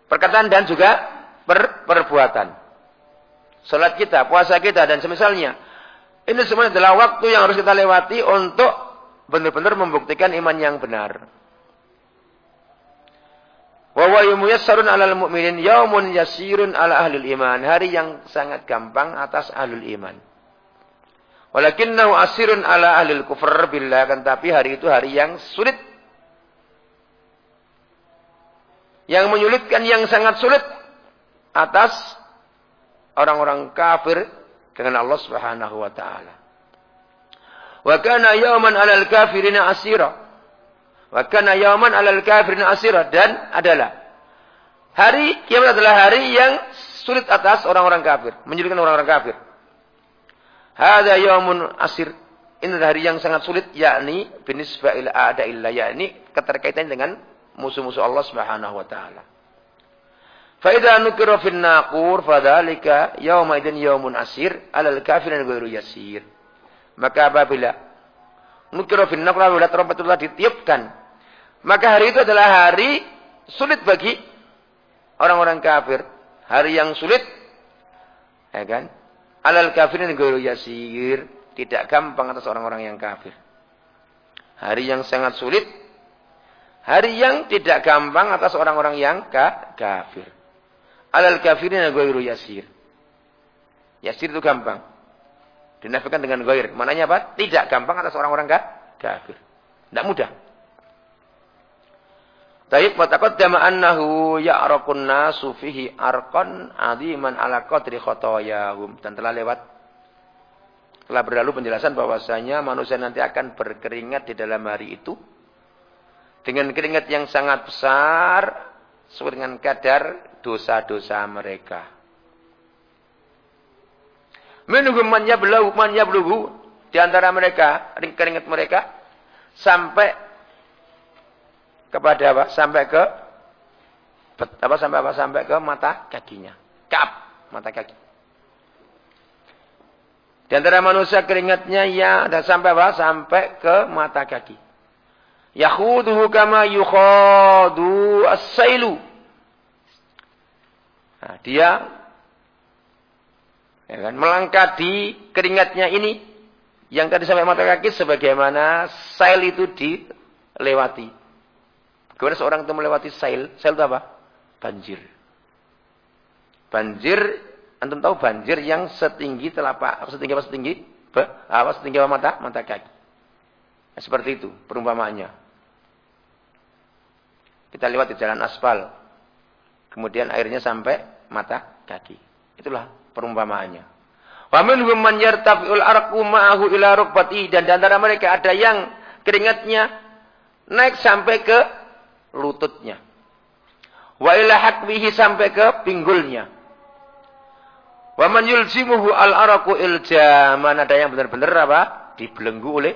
Perkataan dan juga per perbuatan. Salat kita, puasa kita dan semisalnya. Ini semua adalah waktu yang harus kita lewati untuk benar-benar membuktikan iman yang benar. Wa wa 'alal mu'minin yaumun yasirun 'ala ahlil iman. Hari yang sangat gampang atas ahlul iman. Walakinnahu asirun ala ahlil kufr billah. Kan tapi hari itu hari yang sulit. Yang menyulitkan yang sangat sulit atas orang-orang kafir dengan Allah Subhanahu wa taala. Wa kana yawman 'alal kafirina asira. Wa kana yawman 'alal kafirina asira dan adalah hari kiamat adalah hari yang sulit atas orang-orang kafir, menyulitkan orang-orang kafir. Hada yaumun asir. Ini hari yang sangat sulit yakni binisbah ila ada illa yakni keterkaitan dengan musuh-musuh Allah Subhanahu wa taala. Fa idza nukira fin naqur fadzalika yauma idzin yaumun asir alal kafirin ghairu yasir. Maka apabila nukira fin naqur apabila trompet telah ditiupkan, maka hari itu adalah hari sulit bagi orang-orang kafir. Hari yang sulit Ya kan? Alal kafirin guru yasir. Tidak gampang atas orang-orang yang kafir. Hari yang sangat sulit. Hari yang tidak gampang atas orang-orang yang ka kafir. Alal kafirin guru yasir. Yasir itu gampang. Dinafikan dengan goir. Mananya apa? Tidak gampang atas orang-orang ka kafir. Tidak mudah. Taib wa taqaddama annahu ya'raqun nasu fihi arqan adiman ala qadri khotoyahum. Dan telah lewat telah berlalu penjelasan bahwasanya manusia nanti akan berkeringat di dalam hari itu dengan keringat yang sangat besar sesuai dengan kadar dosa-dosa mereka. Menunggu man yablughu man yablughu di antara mereka keringat mereka sampai kepada apa? Sampai ke apa sampai apa? Sampai ke mata kakinya. Kap mata kaki. Di antara manusia keringatnya ya ada sampai apa? Sampai ke mata kaki. Yahuduhu kama yukhadu as-sailu. Nah, dia ya kan, melangkah di keringatnya ini yang tadi sampai mata kaki sebagaimana sail itu dilewati. Kemudian seorang itu melewati sail. Sail itu apa? Banjir. Banjir, antum tahu banjir yang setinggi telapak, setinggi apa setinggi? Apa setinggi apa mata? Mata kaki. Nah, seperti itu perumpamaannya. Kita lewat di jalan aspal. Kemudian airnya sampai mata kaki. Itulah perumpamaannya. Wa minhum man yartafi'ul arqu ma'ahu ila rukbati dan di antara mereka ada yang keringatnya naik sampai ke lututnya. Wa ila hakbihi sampai ke pinggulnya. Wa man yulzimuhu al-araku iljaman. Ada yang benar-benar apa? Dibelenggu oleh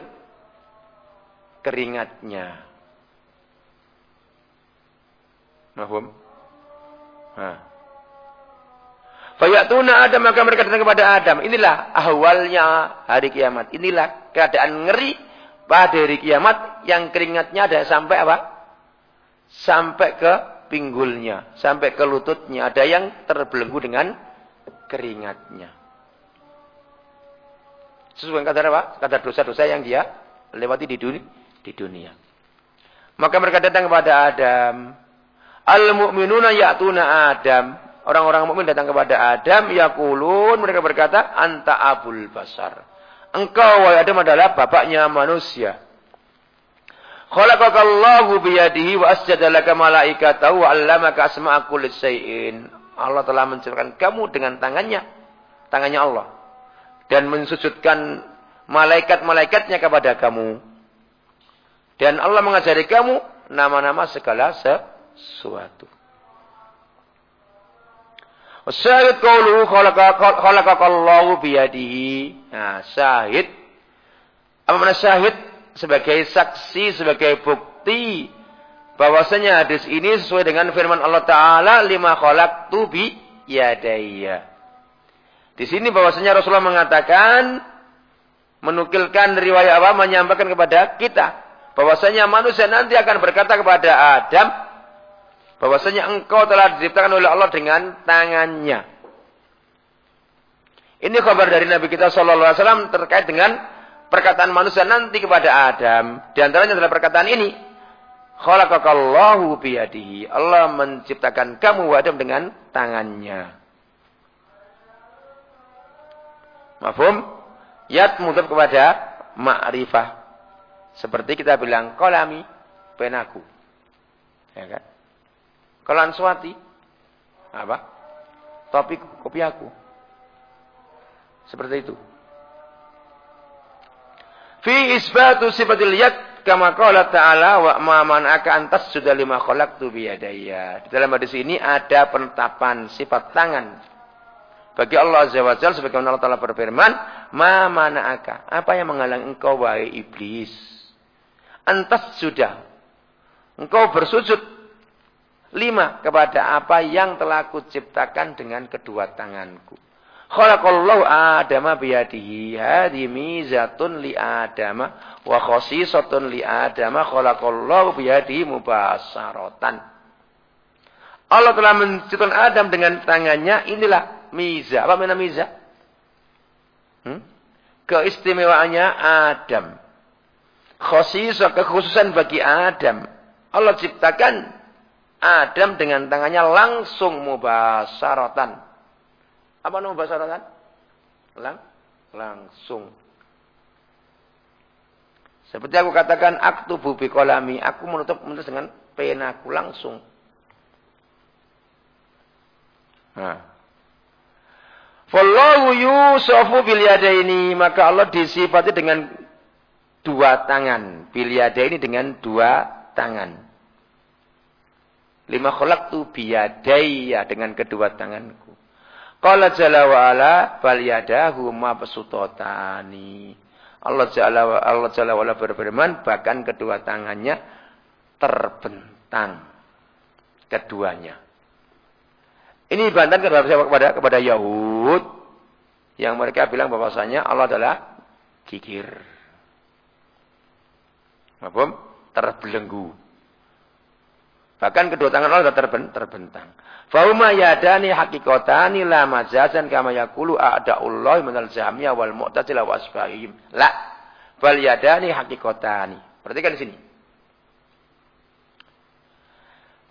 keringatnya. Mahum? Nah. Fayatuna Adam maka mereka datang kepada Adam. Inilah awalnya hari kiamat. Inilah keadaan ngeri pada hari kiamat yang keringatnya ada sampai apa? sampai ke pinggulnya, sampai ke lututnya. Ada yang terbelenggu dengan keringatnya. Sesuai kadar apa? Kadar dosa-dosa yang dia lewati di dunia. Di dunia. Maka mereka datang kepada Adam. Al-mu'minuna ya'tuna Adam. Orang-orang mukmin datang kepada Adam. Yakulun. Mereka berkata, Anta abul basar. Engkau, wahai Adam adalah bapaknya manusia. Khalaqakallahu biyadihi wa asjada laka malaikatahu wa 'allamaka asma'a kulli syai'in. Allah telah menciptakan kamu dengan tangannya, tangannya Allah. Dan mensujudkan malaikat-malaikatnya kepada kamu. Dan Allah mengajari kamu nama-nama segala sesuatu. Syahid qawluhu khalaqakallahu biyadihi. Nah, syahid. Apa mana syahid? sebagai saksi, sebagai bukti bahwasanya hadis ini sesuai dengan firman Allah Taala lima kholak tubi yadaya. Di sini bahwasanya Rasulullah mengatakan menukilkan riwayat apa menyampaikan kepada kita bahwasanya manusia nanti akan berkata kepada Adam bahwasanya engkau telah diciptakan oleh Allah dengan tangannya. Ini kabar dari Nabi kita Shallallahu Alaihi Wasallam terkait dengan perkataan manusia nanti kepada Adam. Di antaranya adalah perkataan ini. Khalaqakallahu biyadihi. Allah menciptakan kamu Adam dengan tangannya. Mafhum? Yat mudhaf kepada ma'rifah. Seperti kita bilang kolami penaku. Ya kan? Kalau answati apa? Topik kopi aku. Seperti itu. Fi isbatu sifatil yad kama qala ta'ala wa ma man'aka antas sudah lima khalaqtu bi yadayya. Di dalam hadis ini ada penetapan sifat tangan bagi Allah Azza wa Jalla sebagaimana Allah Taala berfirman, "Ma mana'aka?" Apa yang menghalang engkau wahai iblis? Antas sudah engkau bersujud lima kepada apa yang telah kuciptakan dengan kedua tanganku. Khalaqallahu Adama biyadihi. Hadi mizatun li Adama wa khasisatun li Adama khalaqallahu biyadihi mubasaratan. Allah telah menciptakan Adam dengan tangannya. Inilah miza. Apa makna miza? Hmm? Keistimewaannya Adam. Khosisa, kekhususan bagi Adam. Allah ciptakan Adam dengan tangannya langsung mubasaratan. Apa nama mubasaratan? Lang langsung. Seperti aku katakan, aktu bubi kolami. Aku menutup menulis dengan penaku langsung. Nah. Fallahu yusufu bil ini maka Allah disifati dengan dua tangan. Ini dengan dua tangan. Lima tu biyadaya dengan kedua tanganku. Qala jalla wa ala bal yadahu mabsutotani. Allah jalla wa Allah jalla wa berfirman bahkan kedua tangannya terbentang keduanya. Ini bantahan kepada kepada kepada Yahud yang mereka bilang bahwasanya Allah adalah gigir. Apa? Terbelenggu. Bahkan kedua tangan Allah sudah terbentang. Fahuma yadani hakikotani la majazan kama yakulu a'da'ullahi minal jahmiyah wal mu'tazilah wa asbahihim. La. Bal yadani hakikotani. Perhatikan di sini.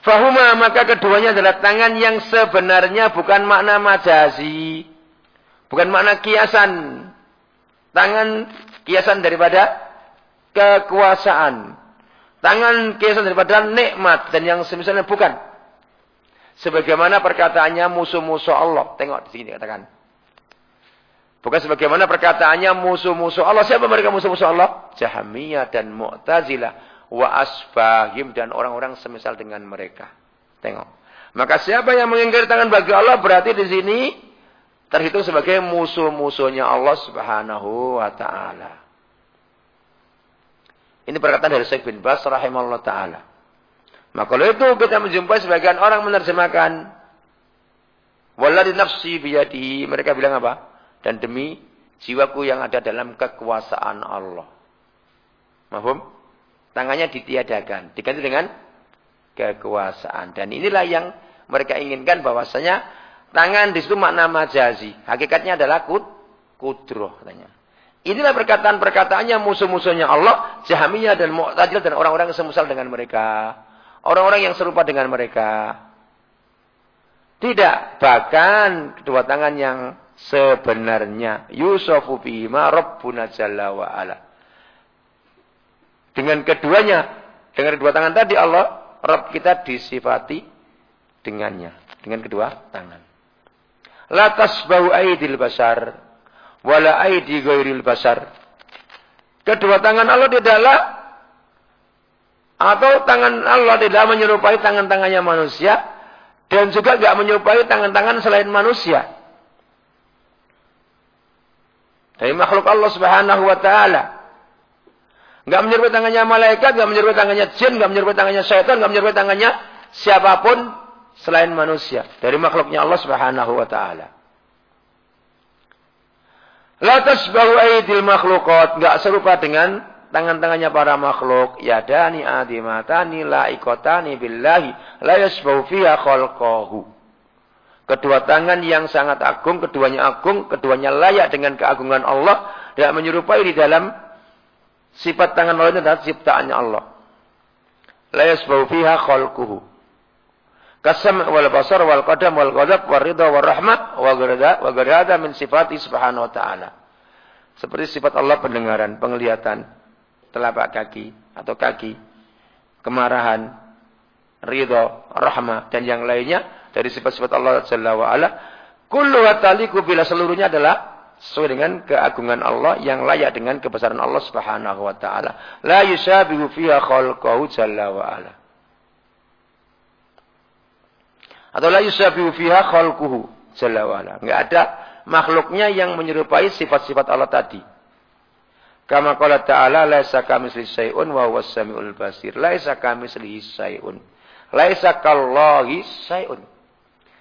Fahuma maka keduanya adalah tangan yang sebenarnya bukan makna majazi. Bukan makna kiasan. Tangan kiasan daripada kekuasaan. Tangan kiasan daripada nikmat. Dan yang semisalnya bukan. Sebagaimana perkataannya musuh-musuh Allah. Tengok di sini katakan. Bukan sebagaimana perkataannya musuh-musuh Allah. Siapa mereka musuh-musuh Allah? Jahamiyah dan Mu'tazilah wa asbahim dan orang-orang semisal dengan mereka. Tengok. Maka siapa yang mengingkari tangan bagi Allah berarti di sini terhitung sebagai musuh-musuhnya Allah Subhanahu wa taala. Ini perkataan dari Syekh bin Bas rahimahullah taala. Maka kalau itu kita menjumpai sebagian orang menerjemahkan walladhi nafsi biyadihi, mereka bilang apa? Dan demi jiwaku yang ada dalam kekuasaan Allah. Mahfum? tangannya ditiadakan, diganti dengan kekuasaan. Dan inilah yang mereka inginkan bahwasanya tangan di situ makna majazi. Hakikatnya adalah kud, kudroh katanya. Inilah perkataan-perkataannya musuh-musuhnya Allah, Jahamiyah dan Mu'tazil dan orang-orang yang semusal dengan mereka. Orang-orang yang serupa dengan mereka. Tidak, bahkan kedua tangan yang sebenarnya Yusufu bima Rabbuna Jalla wa ala. Dengan keduanya, dengan kedua tangan tadi Allah, Rabb kita disifati dengannya. Dengan kedua tangan. La tasbahu aidil basar. Wala aidi gairil basar. Kedua tangan Allah tidaklah atau tangan Allah tidak menyerupai tangan-tangannya manusia dan juga tidak menyerupai tangan-tangan selain manusia. Dari makhluk Allah Subhanahu wa taala. Enggak menyerupai tangannya malaikat, enggak menyerupai tangannya jin, enggak menyerupai tangannya syaitan, enggak menyerupai tangannya siapa pun selain manusia dari makhluknya Allah Subhanahu wa taala. La tasbahu aidil makhluqat, enggak serupa dengan tangan-tangannya para makhluk. Ya dani adimatani laikotani billahi la yasbahu fiha khalqahu. Kedua tangan yang sangat agung, keduanya agung, keduanya layak dengan keagungan Allah, tidak menyerupai di dalam Sifat tangan Allah adalah ciptaannya Allah. La yasbau fiha khalquhu. Kasam wal basar wal qadam wal ghadab wal ridha wal rahmat wa wa gharada min sifati subhanahu wa ta'ala. Seperti sifat Allah pendengaran, penglihatan, telapak kaki atau kaki, kemarahan, ridha, rahmah dan yang lainnya dari sifat-sifat Allah Jalla wa ala. Kullu taliku bila seluruhnya adalah sesuai dengan keagungan Allah yang layak dengan kebesaran Allah Subhanahu wa taala. La yusabihu fiha khalqahu jalla wa ala. Atau la yusabihu fiha khalquhu Jalla wa'ala. Enggak ada makhluknya yang menyerupai sifat-sifat Allah tadi. Kama qala ta'ala laisa kamitsli syai'un wa huwas samiul basir. Laisa kamitsli syai'un. Laisa kallahi syai'un.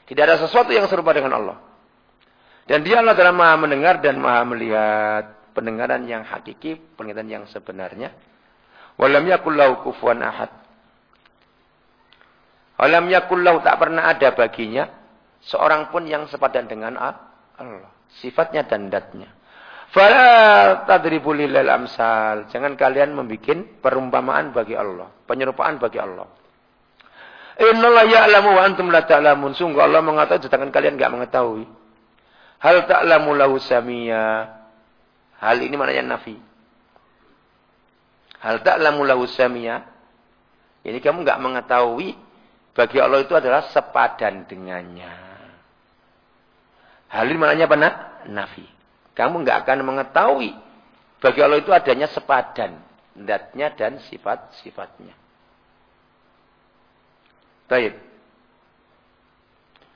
Tidak ada sesuatu yang serupa dengan Allah. Dan dia Allah adalah maha mendengar dan maha melihat. Pendengaran yang hakiki, penglihatan yang sebenarnya. Walam yakullahu kufuan ahad. Walam yakullahu tak pernah ada baginya. Seorang pun yang sepadan dengan Allah. Sifatnya dan datnya. Fala tadribu lil amsal. Jangan kalian membuat perumpamaan bagi Allah, penyerupaan bagi Allah. Innallaha ya'lamu wa antum la ta'lamun. Sungguh Allah mengatakan sedangkan kalian enggak mengetahui. Hal ta'lamu lahu samia. Hal ini maknanya nafi. Hal ta'lamu lahu samia. Ini kamu enggak mengetahui bagi Allah itu adalah sepadan dengannya. Hal ini maknanya apa? Nafi. Kamu nggak akan mengetahui bagi Allah itu adanya sepadan. Datnya dan sifat-sifatnya. Baik.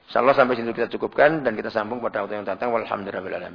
InsyaAllah sampai sini kita cukupkan dan kita sambung pada waktu yang datang. Walhamdulillah.